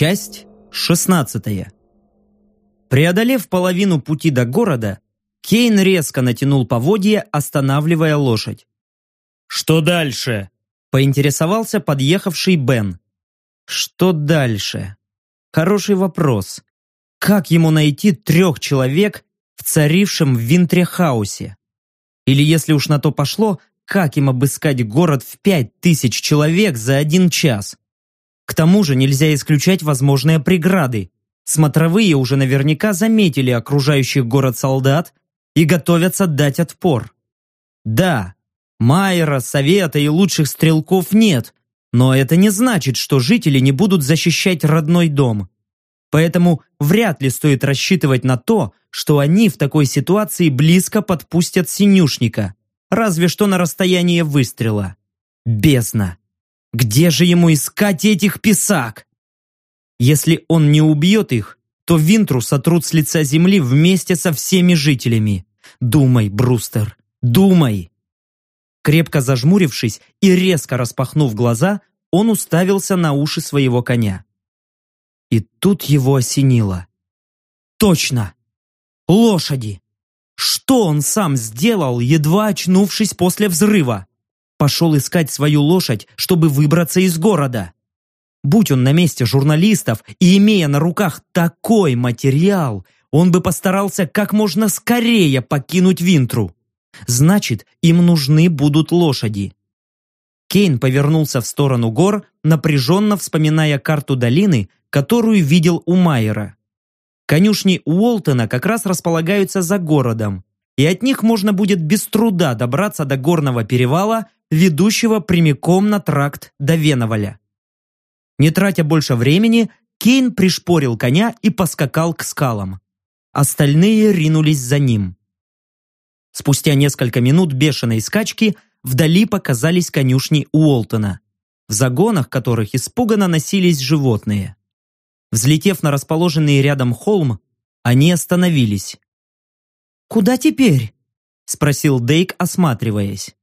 Часть 16. Преодолев половину пути до города, Кейн резко натянул поводья, останавливая лошадь. «Что дальше?» – поинтересовался подъехавший Бен. «Что дальше?» Хороший вопрос. Как ему найти трех человек в царившем в Винтрехаусе? Или если уж на то пошло, как им обыскать город в пять тысяч человек за один час? К тому же нельзя исключать возможные преграды. Смотровые уже наверняка заметили окружающих город солдат и готовятся дать отпор. Да, Майера, Совета и лучших стрелков нет, но это не значит, что жители не будут защищать родной дом. Поэтому вряд ли стоит рассчитывать на то, что они в такой ситуации близко подпустят синюшника разве что на расстояние выстрела. Бездна! Где же ему искать этих писак? Если он не убьет их, то Винтру сотрут с лица земли вместе со всеми жителями. Думай, Брустер, думай! Крепко зажмурившись и резко распахнув глаза, он уставился на уши своего коня. И тут его осенило. Точно! Лошади! Что он сам сделал, едва очнувшись после взрыва? Пошел искать свою лошадь, чтобы выбраться из города. Будь он на месте журналистов и имея на руках такой материал, он бы постарался как можно скорее покинуть Винтру. Значит, им нужны будут лошади. Кейн повернулся в сторону гор, напряженно вспоминая карту долины, которую видел у Майера. Конюшни Уолтона как раз располагаются за городом, и от них можно будет без труда добраться до горного перевала, ведущего прямиком на тракт до Веноваля. Не тратя больше времени, Кейн пришпорил коня и поскакал к скалам. Остальные ринулись за ним. Спустя несколько минут бешеной скачки вдали показались конюшни Уолтона, в загонах которых испуганно носились животные. Взлетев на расположенный рядом холм, они остановились. «Куда теперь?» – спросил Дейк, осматриваясь.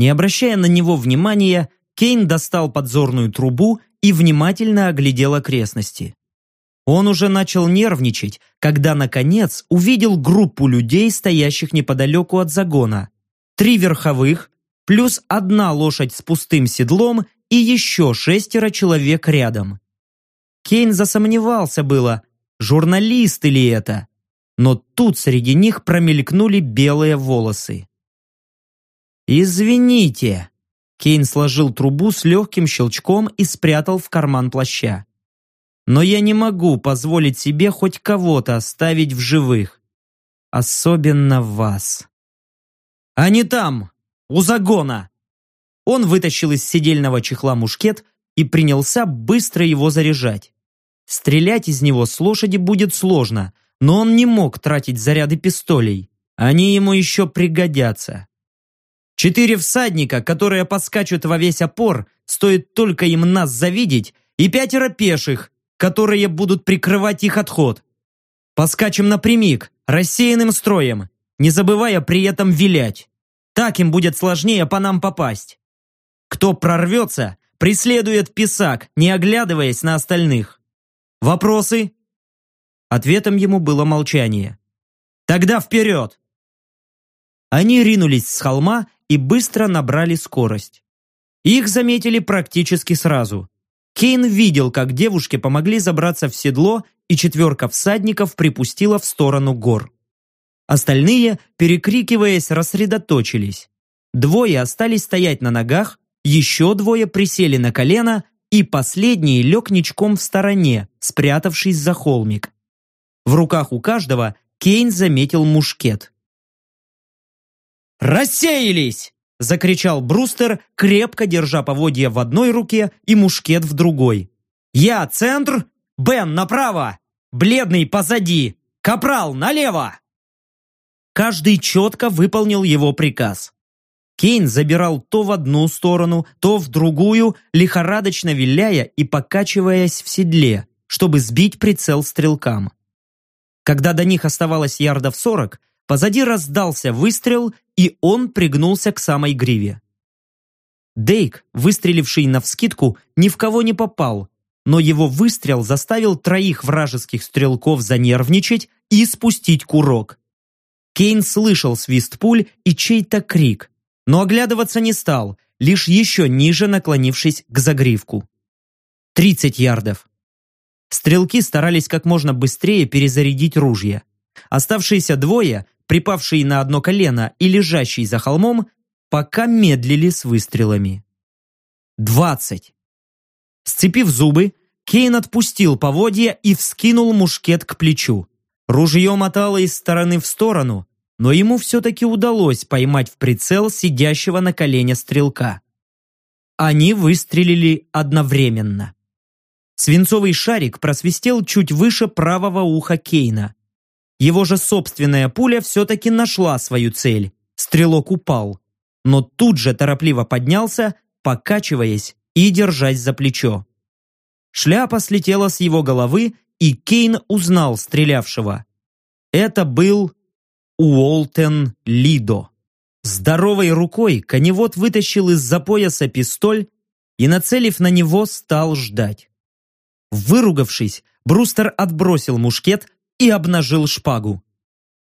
Не обращая на него внимания, Кейн достал подзорную трубу и внимательно оглядел окрестности. Он уже начал нервничать, когда, наконец, увидел группу людей, стоящих неподалеку от загона. Три верховых, плюс одна лошадь с пустым седлом и еще шестеро человек рядом. Кейн засомневался было, журналисты ли это, но тут среди них промелькнули белые волосы. «Извините», Кейн сложил трубу с легким щелчком и спрятал в карман плаща. «Но я не могу позволить себе хоть кого-то оставить в живых. Особенно вас». «Они там, у загона!» Он вытащил из сидельного чехла мушкет и принялся быстро его заряжать. Стрелять из него с лошади будет сложно, но он не мог тратить заряды пистолей. Они ему еще пригодятся. Четыре всадника, которые подскачут во весь опор, стоит только им нас завидеть, и пятеро пеших, которые будут прикрывать их отход. Поскачем напрямик, рассеянным строем, не забывая при этом вилять. Так им будет сложнее по нам попасть. Кто прорвется, преследует писак, не оглядываясь на остальных. Вопросы? Ответом ему было молчание. Тогда вперед! Они ринулись с холма и быстро набрали скорость. Их заметили практически сразу. Кейн видел, как девушке помогли забраться в седло, и четверка всадников припустила в сторону гор. Остальные, перекрикиваясь, рассредоточились. Двое остались стоять на ногах, еще двое присели на колено, и последний лег ничком в стороне, спрятавшись за холмик. В руках у каждого Кейн заметил мушкет. «Рассеялись!» – закричал Брустер, крепко держа поводья в одной руке и мушкет в другой. «Я центр, Бен направо, бледный позади, капрал налево!» Каждый четко выполнил его приказ. Кейн забирал то в одну сторону, то в другую, лихорадочно виляя и покачиваясь в седле, чтобы сбить прицел стрелкам. Когда до них оставалось ярдов сорок, позади раздался выстрел, и он пригнулся к самой гриве. Дейк, выстреливший навскидку, ни в кого не попал, но его выстрел заставил троих вражеских стрелков занервничать и спустить курок. Кейн слышал свист пуль и чей-то крик, но оглядываться не стал, лишь еще ниже наклонившись к загривку. 30 ярдов. Стрелки старались как можно быстрее перезарядить ружья. Оставшиеся двое, припавшие на одно колено и лежащие за холмом, пока медлили с выстрелами. Двадцать. Сцепив зубы, Кейн отпустил поводья и вскинул мушкет к плечу. Ружье мотало из стороны в сторону, но ему все-таки удалось поймать в прицел сидящего на колене стрелка. Они выстрелили одновременно. Свинцовый шарик просвистел чуть выше правого уха Кейна. Его же собственная пуля все-таки нашла свою цель. Стрелок упал. Но тут же торопливо поднялся, покачиваясь и держась за плечо. Шляпа слетела с его головы, и Кейн узнал стрелявшего. Это был Уолтен Лидо. Здоровой рукой коневод вытащил из-за пояса пистоль и, нацелив на него, стал ждать. Выругавшись, Брустер отбросил мушкет и обнажил шпагу.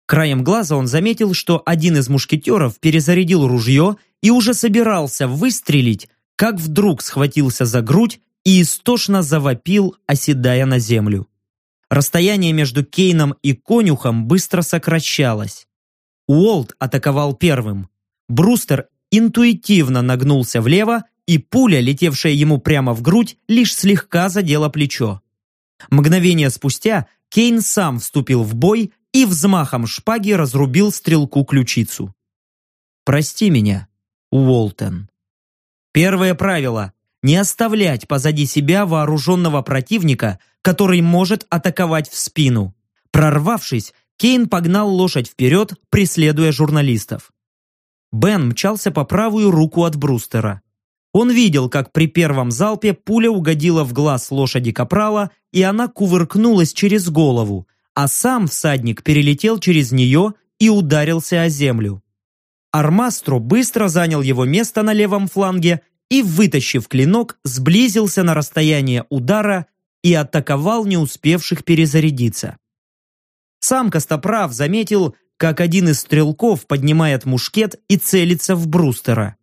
Краем глаза он заметил, что один из мушкетеров перезарядил ружье и уже собирался выстрелить, как вдруг схватился за грудь и истошно завопил, оседая на землю. Расстояние между Кейном и конюхом быстро сокращалось. Уолт атаковал первым. Брустер интуитивно нагнулся влево и пуля, летевшая ему прямо в грудь, лишь слегка задела плечо. Мгновение спустя Кейн сам вступил в бой и взмахом шпаги разрубил стрелку ключицу. «Прости меня, Уолтон». Первое правило – не оставлять позади себя вооруженного противника, который может атаковать в спину. Прорвавшись, Кейн погнал лошадь вперед, преследуя журналистов. Бен мчался по правую руку от Брустера. Он видел, как при первом залпе пуля угодила в глаз лошади Капрала, и она кувыркнулась через голову, а сам всадник перелетел через нее и ударился о землю. Армастро быстро занял его место на левом фланге и, вытащив клинок, сблизился на расстояние удара и атаковал не успевших перезарядиться. Сам Костоправ заметил, как один из стрелков поднимает мушкет и целится в Брустера.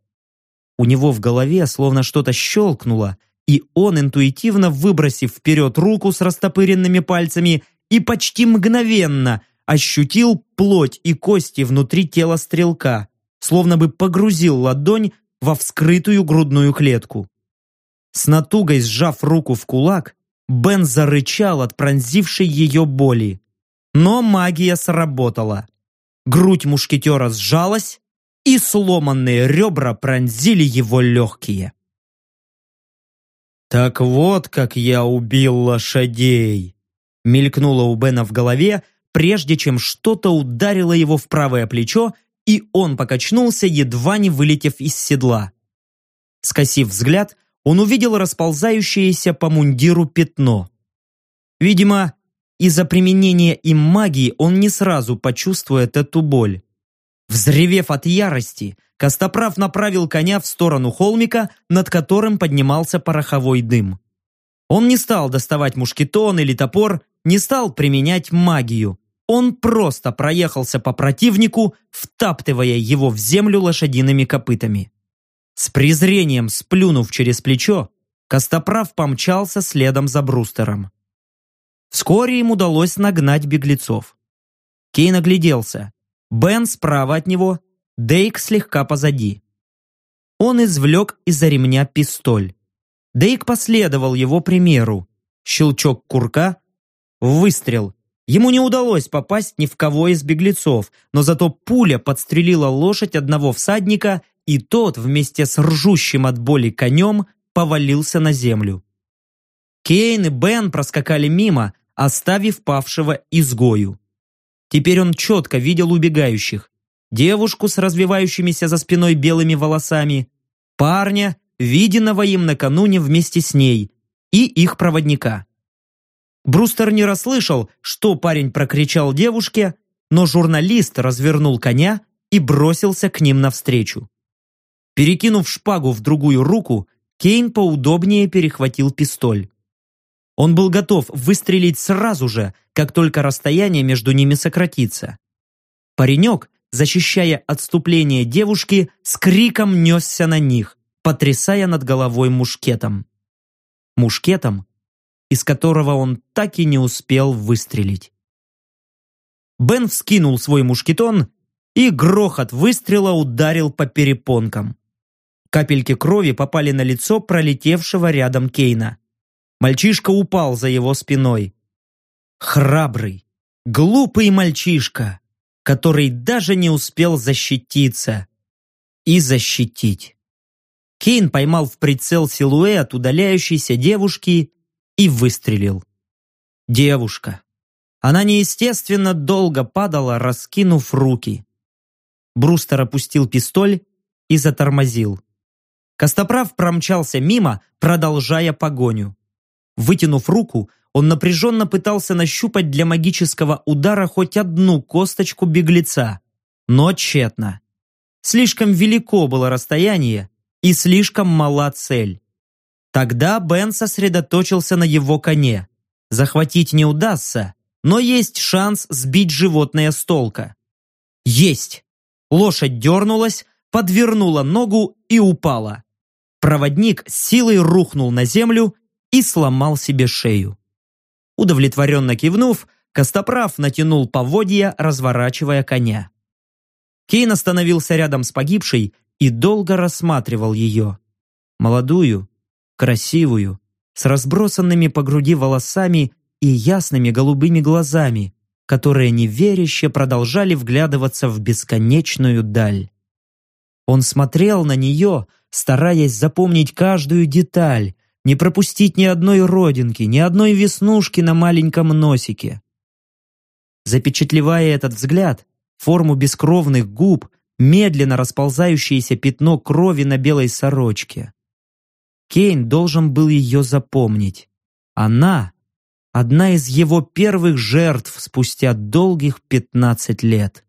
У него в голове словно что-то щелкнуло, и он, интуитивно выбросив вперед руку с растопыренными пальцами и почти мгновенно ощутил плоть и кости внутри тела стрелка, словно бы погрузил ладонь во вскрытую грудную клетку. С натугой сжав руку в кулак, Бен зарычал от пронзившей ее боли. Но магия сработала. Грудь мушкетера сжалась, и сломанные ребра пронзили его легкие. «Так вот, как я убил лошадей!» мелькнуло у Бена в голове, прежде чем что-то ударило его в правое плечо, и он покачнулся, едва не вылетев из седла. Скосив взгляд, он увидел расползающееся по мундиру пятно. Видимо, из-за применения им магии он не сразу почувствует эту боль. Взревев от ярости, Костоправ направил коня в сторону холмика, над которым поднимался пороховой дым. Он не стал доставать мушкетон или топор, не стал применять магию. Он просто проехался по противнику, втаптывая его в землю лошадиными копытами. С презрением сплюнув через плечо, Костоправ помчался следом за Брустером. Вскоре им удалось нагнать беглецов. Кейн огляделся. Бен справа от него, Дейк слегка позади. Он извлек из-за ремня пистоль. Дейк последовал его примеру. Щелчок курка, выстрел. Ему не удалось попасть ни в кого из беглецов, но зато пуля подстрелила лошадь одного всадника, и тот вместе с ржущим от боли конем повалился на землю. Кейн и Бен проскакали мимо, оставив павшего изгою. Теперь он четко видел убегающих. Девушку с развивающимися за спиной белыми волосами, парня, виденного им накануне вместе с ней, и их проводника. Брустер не расслышал, что парень прокричал девушке, но журналист развернул коня и бросился к ним навстречу. Перекинув шпагу в другую руку, Кейн поудобнее перехватил пистоль. Он был готов выстрелить сразу же, как только расстояние между ними сократится. Паренек, защищая отступление девушки, с криком несся на них, потрясая над головой мушкетом. Мушкетом, из которого он так и не успел выстрелить. Бен вскинул свой мушкетон, и грохот выстрела ударил по перепонкам. Капельки крови попали на лицо пролетевшего рядом Кейна. Мальчишка упал за его спиной. Храбрый, глупый мальчишка, который даже не успел защититься. И защитить. Кейн поймал в прицел силуэт удаляющейся девушки и выстрелил. Девушка. Она неестественно долго падала, раскинув руки. Брустер опустил пистоль и затормозил. Костоправ промчался мимо, продолжая погоню. Вытянув руку, он напряженно пытался нащупать для магического удара хоть одну косточку беглеца, но тщетно. Слишком велико было расстояние и слишком мала цель. Тогда Бен сосредоточился на его коне. Захватить не удастся, но есть шанс сбить животное с толка. Есть! Лошадь дернулась, подвернула ногу и упала. Проводник силой рухнул на землю и сломал себе шею. Удовлетворенно кивнув, Костоправ натянул поводья, разворачивая коня. Кейн остановился рядом с погибшей и долго рассматривал ее. Молодую, красивую, с разбросанными по груди волосами и ясными голубыми глазами, которые неверяще продолжали вглядываться в бесконечную даль. Он смотрел на нее, стараясь запомнить каждую деталь, не пропустить ни одной родинки, ни одной веснушки на маленьком носике. Запечатлевая этот взгляд, форму бескровных губ, медленно расползающееся пятно крови на белой сорочке. Кейн должен был ее запомнить. Она — одна из его первых жертв спустя долгих пятнадцать лет.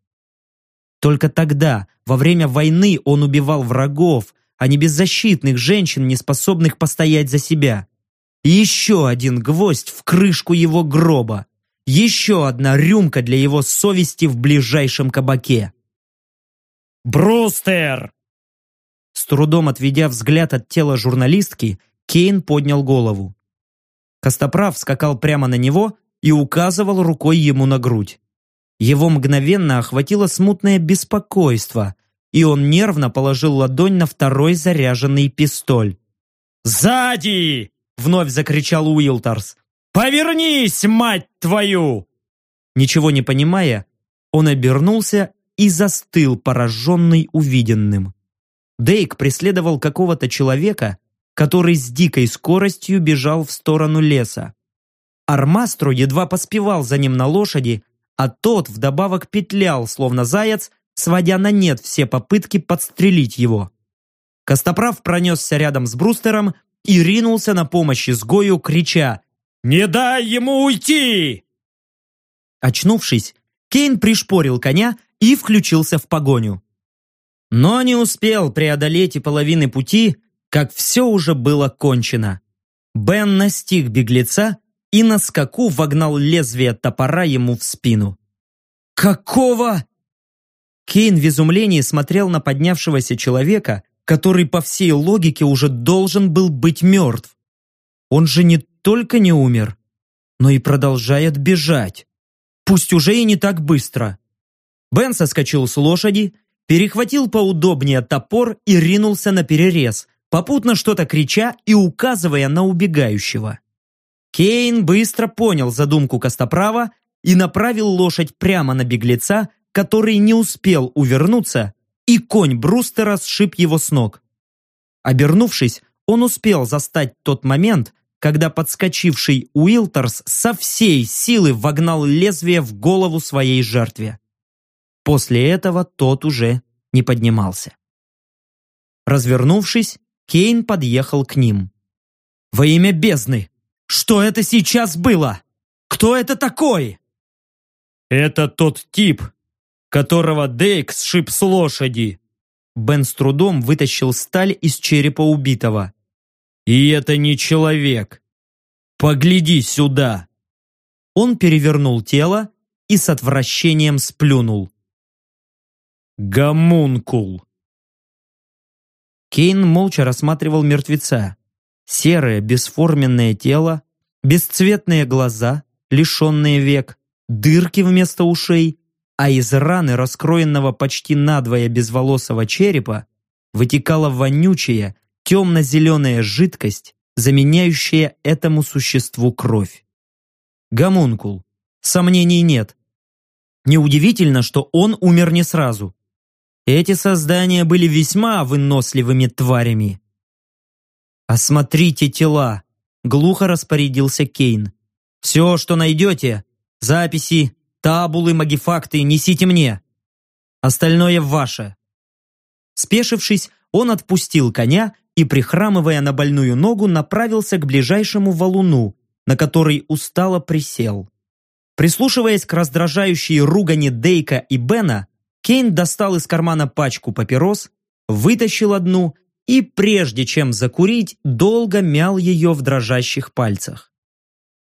Только тогда, во время войны, он убивал врагов, а не беззащитных женщин, не способных постоять за себя. И еще один гвоздь в крышку его гроба. Еще одна рюмка для его совести в ближайшем кабаке. «Брустер!» С трудом отведя взгляд от тела журналистки, Кейн поднял голову. Костоправ скакал прямо на него и указывал рукой ему на грудь. Его мгновенно охватило смутное беспокойство, и он нервно положил ладонь на второй заряженный пистоль. «Сзади!» — вновь закричал Уилтарс. «Повернись, мать твою!» Ничего не понимая, он обернулся и застыл, пораженный увиденным. Дейк преследовал какого-то человека, который с дикой скоростью бежал в сторону леса. Армастро едва поспевал за ним на лошади, а тот вдобавок петлял, словно заяц, сводя на нет все попытки подстрелить его. Костоправ пронесся рядом с Брустером и ринулся на помощь изгою, крича «Не дай ему уйти!» Очнувшись, Кейн пришпорил коня и включился в погоню. Но не успел преодолеть и половины пути, как все уже было кончено. Бен настиг беглеца и на скаку вогнал лезвие топора ему в спину. «Какого?» Кейн в изумлении смотрел на поднявшегося человека, который по всей логике уже должен был быть мертв. Он же не только не умер, но и продолжает бежать. Пусть уже и не так быстро. Бен соскочил с лошади, перехватил поудобнее топор и ринулся на перерез, попутно что-то крича и указывая на убегающего. Кейн быстро понял задумку Костоправа и направил лошадь прямо на беглеца, который не успел увернуться, и конь Брустера сшиб его с ног. Обернувшись, он успел застать тот момент, когда подскочивший Уилтерс со всей силы вогнал лезвие в голову своей жертве. После этого тот уже не поднимался. Развернувшись, Кейн подъехал к ним. «Во имя бездны! Что это сейчас было? Кто это такой?» «Это тот тип, которого Дейк сшиб с лошади!» Бен с трудом вытащил сталь из черепа убитого. «И это не человек. Погляди сюда!» Он перевернул тело и с отвращением сплюнул. «Гомункул!» Кейн молча рассматривал мертвеца. Серое, бесформенное тело, бесцветные глаза, лишенные век, дырки вместо ушей, а из раны раскроенного почти надвое безволосого черепа вытекала вонючая, темно-зеленая жидкость, заменяющая этому существу кровь. Гомункул. Сомнений нет. Неудивительно, что он умер не сразу. Эти создания были весьма выносливыми тварями. «Осмотрите тела», — глухо распорядился Кейн. «Все, что найдете, записи, табулы, магифакты, несите мне. Остальное ваше». Спешившись, он отпустил коня и, прихрамывая на больную ногу, направился к ближайшему валуну, на который устало присел. Прислушиваясь к раздражающей ругани Дейка и Бена, Кейн достал из кармана пачку папирос, вытащил одну и, прежде чем закурить, долго мял ее в дрожащих пальцах.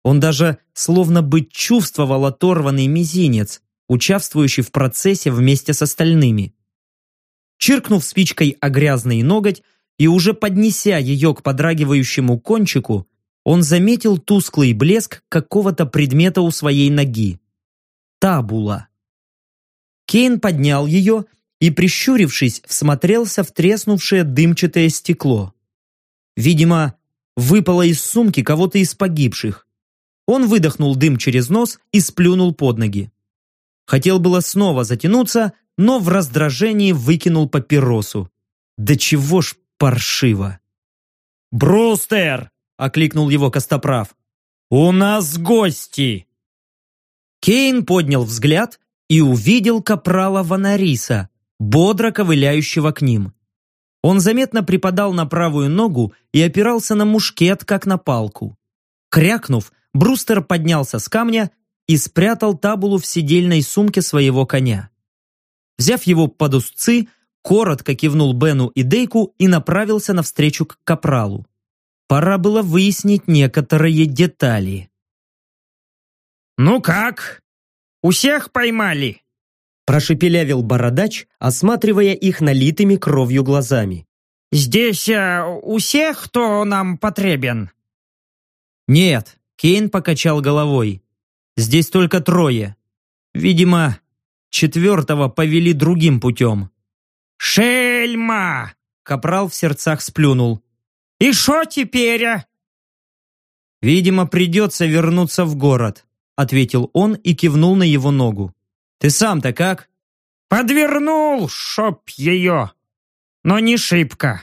Он даже словно бы чувствовал оторванный мизинец, участвующий в процессе вместе с остальными. Чиркнув спичкой о грязный ноготь и уже поднеся ее к подрагивающему кончику, он заметил тусклый блеск какого-то предмета у своей ноги. Табула. Кейн поднял ее и, прищурившись, всмотрелся в треснувшее дымчатое стекло. Видимо, выпало из сумки кого-то из погибших. Он выдохнул дым через нос и сплюнул под ноги. Хотел было снова затянуться, но в раздражении выкинул папиросу. Да чего ж паршиво. «Брустер!» — окликнул его Костоправ. «У нас гости!» Кейн поднял взгляд и увидел капрала Ванариса, бодро ковыляющего к ним. Он заметно припадал на правую ногу и опирался на мушкет, как на палку. Крякнув, Брустер поднялся с камня и спрятал табулу в сидельной сумке своего коня. Взяв его под узцы, коротко кивнул Бену и Дейку и направился навстречу к капралу. Пора было выяснить некоторые детали. «Ну как? У всех поймали?» Прошепелявил бородач, осматривая их налитыми кровью глазами. «Здесь э, у всех, кто нам потребен?» «Нет», — Кейн покачал головой. «Здесь только трое. Видимо, четвертого повели другим путем». «Шельма!» — Капрал в сердцах сплюнул. «И что теперь?» а?» «Видимо, придется вернуться в город», — ответил он и кивнул на его ногу. Ты сам-то как?» «Подвернул, шоп ее! Но не шибко!»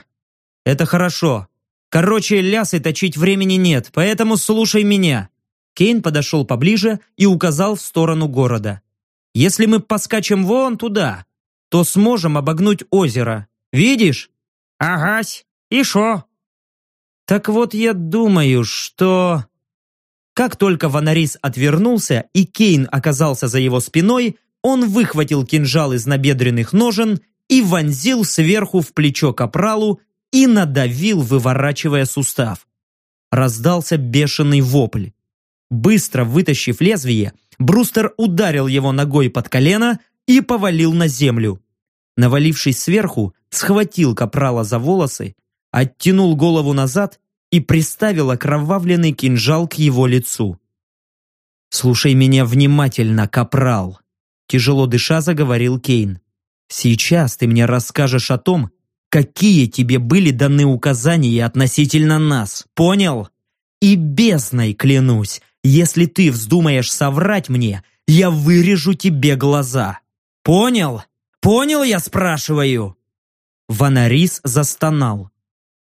«Это хорошо. Короче, лясы точить времени нет, поэтому слушай меня». Кейн подошел поближе и указал в сторону города. «Если мы поскачем вон туда, то сможем обогнуть озеро. Видишь?» «Агась. И шо?» «Так вот я думаю, что...» Как только Ванарис отвернулся и Кейн оказался за его спиной, он выхватил кинжал из набедренных ножен и вонзил сверху в плечо капралу и надавил, выворачивая сустав. Раздался бешеный вопль. Быстро вытащив лезвие, Брустер ударил его ногой под колено и повалил на землю. Навалившись сверху, схватил капрала за волосы, оттянул голову назад и приставил окровавленный кинжал к его лицу. «Слушай меня внимательно, капрал!» Тяжело дыша заговорил Кейн. «Сейчас ты мне расскажешь о том, какие тебе были даны указания относительно нас, понял? И бездной клянусь, если ты вздумаешь соврать мне, я вырежу тебе глаза. Понял? Понял, я спрашиваю?» Ванарис застонал.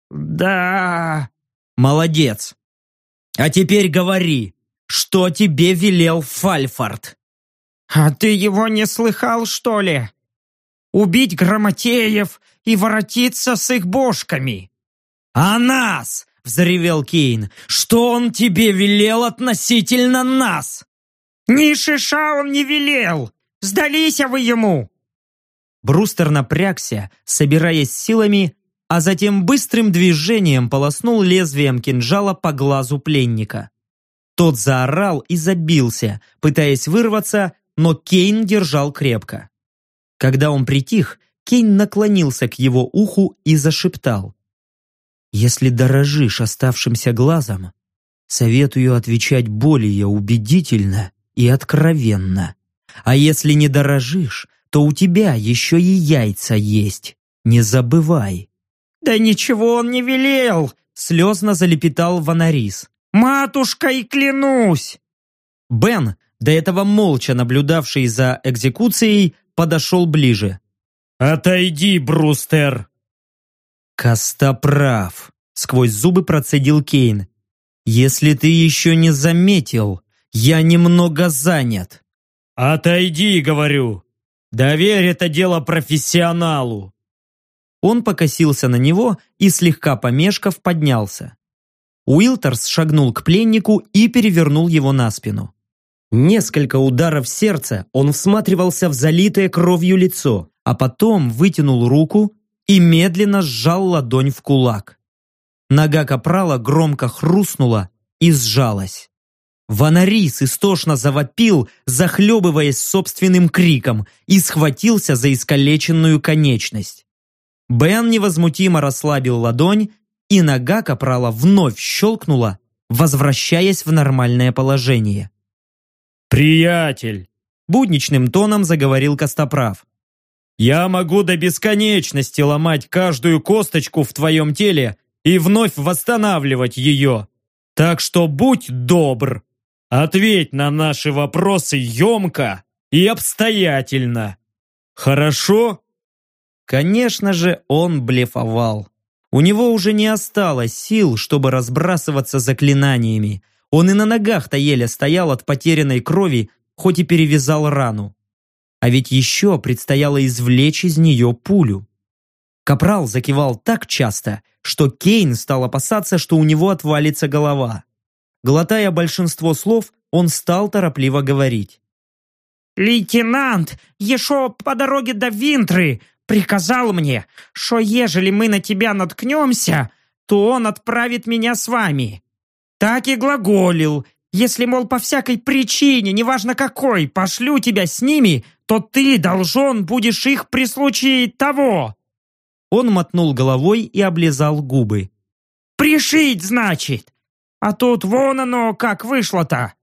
«Да...» «Молодец. А теперь говори, что тебе велел Фальфорд?» «А ты его не слыхал, что ли? Убить грамотеев и воротиться с их бошками!» «А нас!» — взревел Кейн. «Что он тебе велел относительно нас?» «Ни шиша он не велел! Сдались вы ему!» Брустер напрягся, собираясь силами, а затем быстрым движением полоснул лезвием кинжала по глазу пленника. Тот заорал и забился, пытаясь вырваться, но Кейн держал крепко. Когда он притих, Кейн наклонился к его уху и зашептал. «Если дорожишь оставшимся глазом, советую отвечать более убедительно и откровенно. А если не дорожишь, то у тебя еще и яйца есть. Не забывай». «Да ничего он не велел!» Слезно залепетал Ванарис. «Матушкой клянусь!» Бен, до этого молча наблюдавший за экзекуцией, подошел ближе. «Отойди, Брустер!» «Костоправ!» — сквозь зубы процедил Кейн. «Если ты еще не заметил, я немного занят». «Отойди, говорю! Доверь это дело профессионалу!» Он покосился на него и, слегка помешков, поднялся. Уилтерс шагнул к пленнику и перевернул его на спину. Несколько ударов сердца он всматривался в залитое кровью лицо, а потом вытянул руку и медленно сжал ладонь в кулак. Нога капрала громко хрустнула и сжалась. Ванарис истошно завопил, захлебываясь собственным криком, и схватился за искалеченную конечность. Бен невозмутимо расслабил ладонь, и нога капрала вновь щелкнула, возвращаясь в нормальное положение. «Приятель!» – будничным тоном заговорил Костоправ. «Я могу до бесконечности ломать каждую косточку в твоем теле и вновь восстанавливать ее. Так что будь добр, ответь на наши вопросы емко и обстоятельно. Хорошо?» Конечно же, он блефовал. У него уже не осталось сил, чтобы разбрасываться заклинаниями. Он и на ногах-то еле стоял от потерянной крови, хоть и перевязал рану. А ведь еще предстояло извлечь из нее пулю. Капрал закивал так часто, что Кейн стал опасаться, что у него отвалится голова. Глотая большинство слов, он стал торопливо говорить. «Лейтенант, еще по дороге до Винтры приказал мне, что ежели мы на тебя наткнемся, то он отправит меня с вами. Так и глаголил. Если, мол, по всякой причине, неважно какой, пошлю тебя с ними, то ты должен будешь их при случае того». Он мотнул головой и облизал губы. «Пришить, значит! А тут вон оно как вышло-то!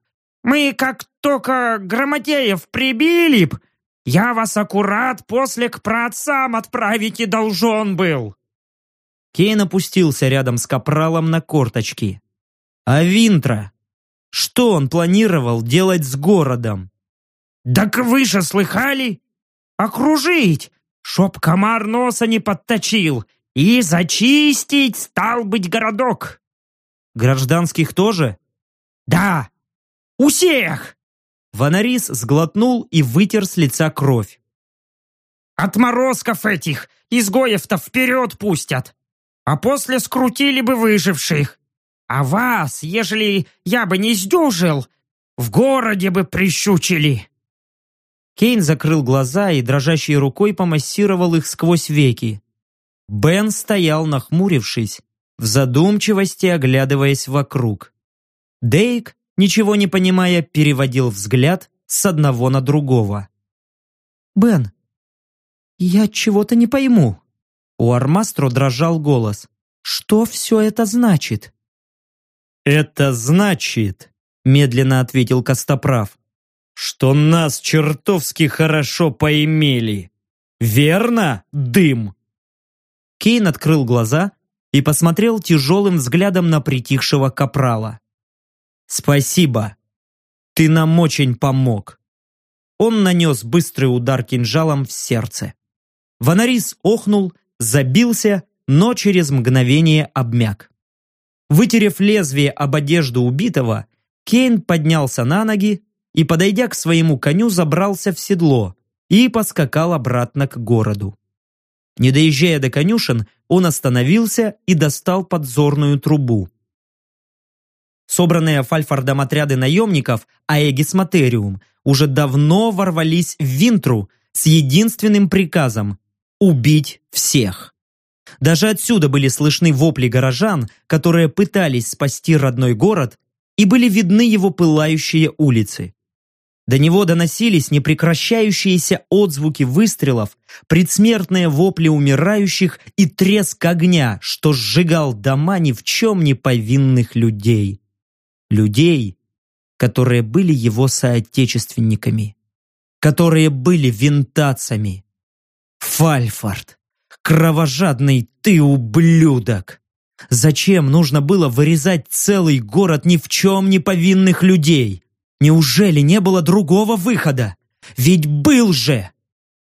Мы как только Грамотеев прибили б, я вас аккурат после к праотцам отправить и должен был!» Кейн опустился рядом с капралом на корточки. «А Винтра? Что он планировал делать с городом?» «Так вы же слыхали? Окружить, чтоб комар носа не подточил, и зачистить стал быть городок!» «Гражданских тоже?» «Да, у всех!» Ванарис сглотнул и вытер с лица кровь. «Отморозков этих, изгоев-то вперед пустят, а после скрутили бы выживших. А вас, ежели я бы не сдюжил, в городе бы прищучили!» Кейн закрыл глаза и дрожащей рукой помассировал их сквозь веки. Бен стоял нахмурившись, в задумчивости оглядываясь вокруг. Дейк ничего не понимая, переводил взгляд с одного на другого. «Бен, я чего-то не пойму». У Армастро дрожал голос. «Что все это значит?» «Это значит», медленно ответил Костоправ, «что нас чертовски хорошо поимели. Верно, дым?» Кейн открыл глаза и посмотрел тяжелым взглядом на притихшего капрала. «Спасибо. Ты нам очень помог». Он нанес быстрый удар кинжалом в сердце. Ванарис охнул, забился, но через мгновение обмяк. Вытерев лезвие об одежду убитого, Кейн поднялся на ноги и, подойдя к своему коню, забрался в седло и поскакал обратно к городу. Не доезжая до конюшен, он остановился и достал подзорную трубу. Собранные Фальфордом отряды наемников Аэгис Материум уже давно ворвались в Винтру с единственным приказом – убить всех. Даже отсюда были слышны вопли горожан, которые пытались спасти родной город и были видны его пылающие улицы. До него доносились непрекращающиеся отзвуки выстрелов, предсмертные вопли умирающих и треск огня, что сжигал дома ни в чем не повинных людей. Людей, которые были его соотечественниками, которые были винтацами. Фальфорд, кровожадный ты ублюдок! Зачем нужно было вырезать целый город ни в чем не повинных людей? Неужели не было другого выхода? Ведь был же!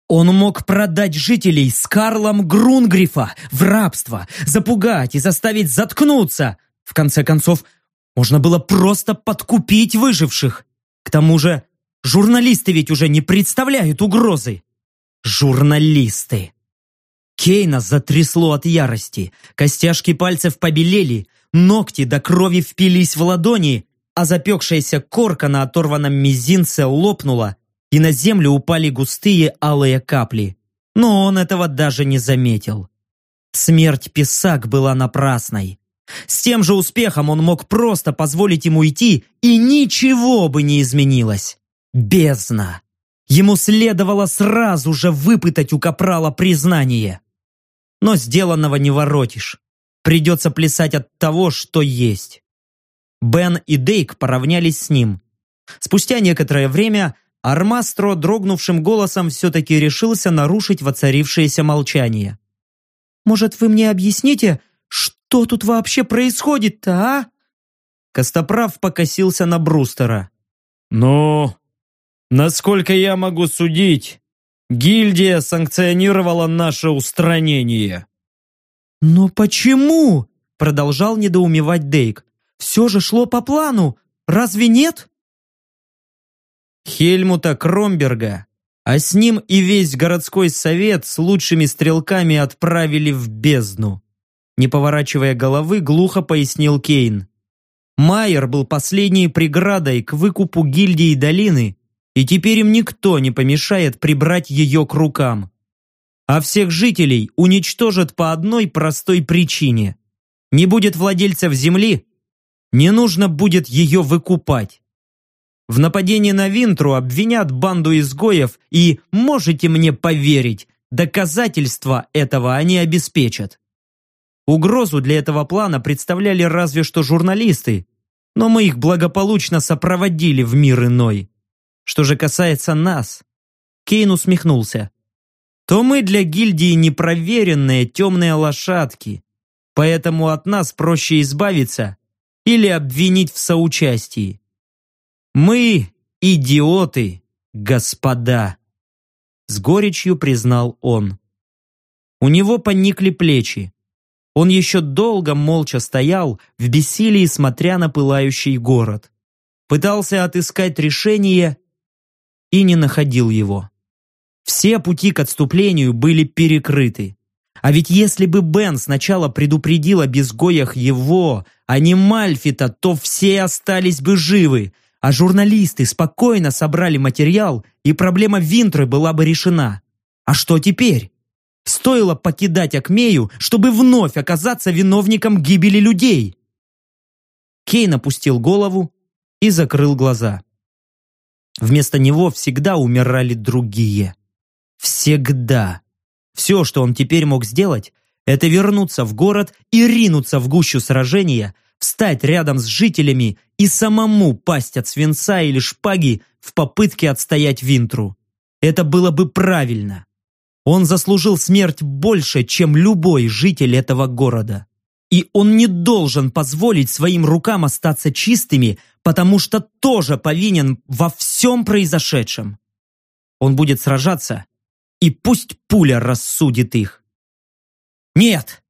Он мог продать жителей с Карлом Грунгрифа в рабство, запугать и заставить заткнуться. В конце концов, можно было просто подкупить выживших. К тому же, журналисты ведь уже не представляют угрозы. Журналисты. Кейна затрясло от ярости. Костяшки пальцев побелели, ногти до крови впились в ладони, а запекшаяся корка на оторванном мизинце лопнула, и на землю упали густые алые капли. Но он этого даже не заметил. Смерть Писак была напрасной. С тем же успехом он мог просто позволить ему идти, и ничего бы не изменилось. Бездна. Ему следовало сразу же выпытать у Капрала признание. Но сделанного не воротишь. Придется плясать от того, что есть. Бен и Дейк поравнялись с ним. Спустя некоторое время Армастро дрогнувшим голосом все-таки решился нарушить воцарившееся молчание. «Может, вы мне объясните, что тут вообще происходит-то, а?» Костоправ покосился на Брустера. «Ну, Насколько я могу судить, гильдия санкционировала наше устранение. Но почему? Продолжал недоумевать Дейк. Все же шло по плану, разве нет? Хельмута Кромберга, а с ним и весь городской совет с лучшими стрелками отправили в бездну. Не поворачивая головы, глухо пояснил Кейн. Майер был последней преградой к выкупу гильдии долины и теперь им никто не помешает прибрать ее к рукам. А всех жителей уничтожат по одной простой причине. Не будет владельцев земли, не нужно будет ее выкупать. В нападении на Винтру обвинят банду изгоев и, можете мне поверить, доказательства этого они обеспечат. Угрозу для этого плана представляли разве что журналисты, но мы их благополучно сопроводили в мир иной. Что же касается нас, Кейн усмехнулся, то мы для гильдии непроверенные темные лошадки, поэтому от нас проще избавиться или обвинить в соучастии. Мы идиоты, господа, с горечью признал он. У него поникли плечи. Он еще долго молча стоял, в бессилии смотря на пылающий город. Пытался отыскать решение и не находил его. Все пути к отступлению были перекрыты. А ведь если бы Бен сначала предупредил о безгоях его, а не Мальфита, то все остались бы живы, а журналисты спокойно собрали материал, и проблема Винтры была бы решена. А что теперь? Стоило покидать Акмею, чтобы вновь оказаться виновником гибели людей. Кейн опустил голову и закрыл глаза. Вместо него всегда умирали другие. Всегда. Все, что он теперь мог сделать, это вернуться в город и ринуться в гущу сражения, встать рядом с жителями и самому пасть от свинца или шпаги в попытке отстоять Винтру. Это было бы правильно. Он заслужил смерть больше, чем любой житель этого города. И он не должен позволить своим рукам остаться чистыми, потому что тоже повинен во всем произошедшем. Он будет сражаться, и пусть пуля рассудит их. Нет!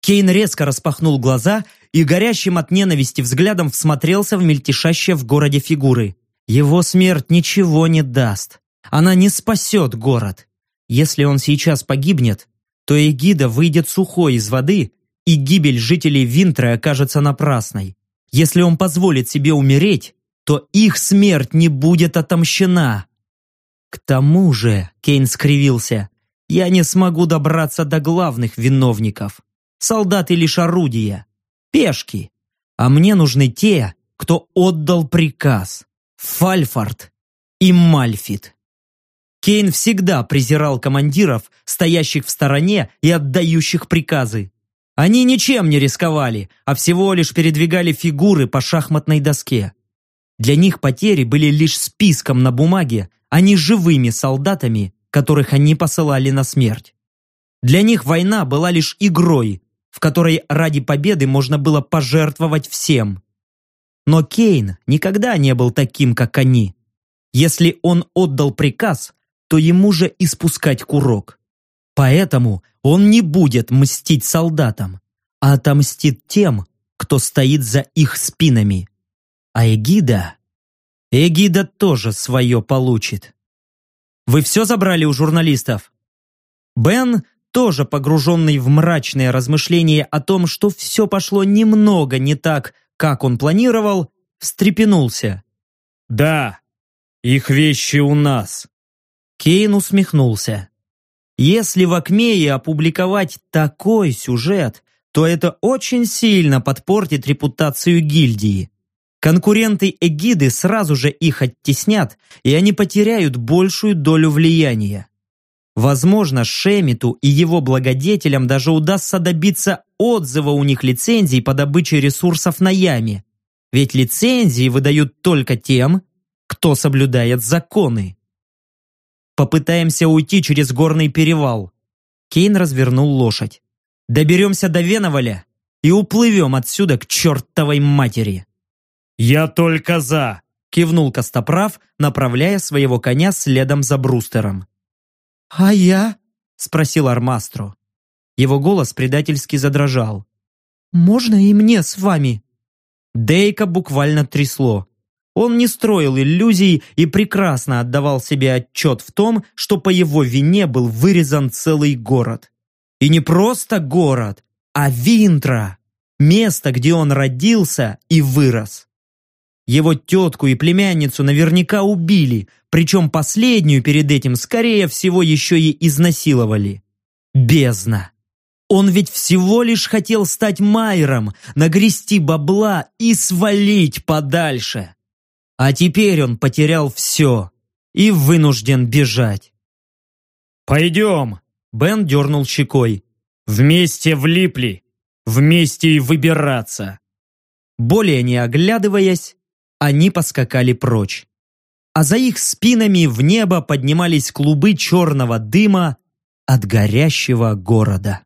Кейн резко распахнул глаза и горящим от ненависти взглядом всмотрелся в мельтешащие в городе фигуры. Его смерть ничего не даст. Она не спасет город. Если он сейчас погибнет, то Эгида выйдет сухой из воды и гибель жителей Винтры окажется напрасной. Если он позволит себе умереть, то их смерть не будет отомщена. К тому же, Кейн скривился, я не смогу добраться до главных виновников. Солдаты лишь орудия, пешки. А мне нужны те, кто отдал приказ. Фальфорд и Мальфит. Кейн всегда презирал командиров, стоящих в стороне и отдающих приказы. Они ничем не рисковали, а всего лишь передвигали фигуры по шахматной доске. Для них потери были лишь списком на бумаге, а не живыми солдатами, которых они посылали на смерть. Для них война была лишь игрой, в которой ради победы можно было пожертвовать всем. Но Кейн никогда не был таким, как они. Если он отдал приказ, то ему же испускать курок. Поэтому он не будет мстить солдатам, а отомстит тем, кто стоит за их спинами. А Эгида... Эгида тоже свое получит. Вы все забрали у журналистов? Бен, тоже погруженный в мрачные размышления о том, что все пошло немного не так, как он планировал, встрепенулся. «Да, их вещи у нас». Кейн усмехнулся. Если в Акмее опубликовать такой сюжет, то это очень сильно подпортит репутацию гильдии. Конкуренты Эгиды сразу же их оттеснят, и они потеряют большую долю влияния. Возможно, Шемиту и его благодетелям даже удастся добиться отзыва у них лицензий по добыче ресурсов на яме. Ведь лицензии выдают только тем, кто соблюдает законы. Попытаемся уйти через горный перевал. Кейн развернул лошадь. Доберемся до Веноваля и уплывем отсюда к чертовой матери. «Я только за!» – кивнул Костоправ, направляя своего коня следом за Брустером. «А я?» – спросил Армастро. Его голос предательски задрожал. «Можно и мне с вами?» Дейка буквально трясло. Он не строил иллюзий и прекрасно отдавал себе отчет в том, что по его вине был вырезан целый город. И не просто город, а Винтра, место, где он родился и вырос. Его тетку и племянницу наверняка убили, причем последнюю перед этим, скорее всего, еще и изнасиловали. Бездна. Он ведь всего лишь хотел стать майером, нагрести бабла и свалить подальше. А теперь он потерял все и вынужден бежать. «Пойдем!» Бен дернул щекой. «Вместе влипли, вместе и выбираться!» Более не оглядываясь, они поскакали прочь. А за их спинами в небо поднимались клубы черного дыма от горящего города.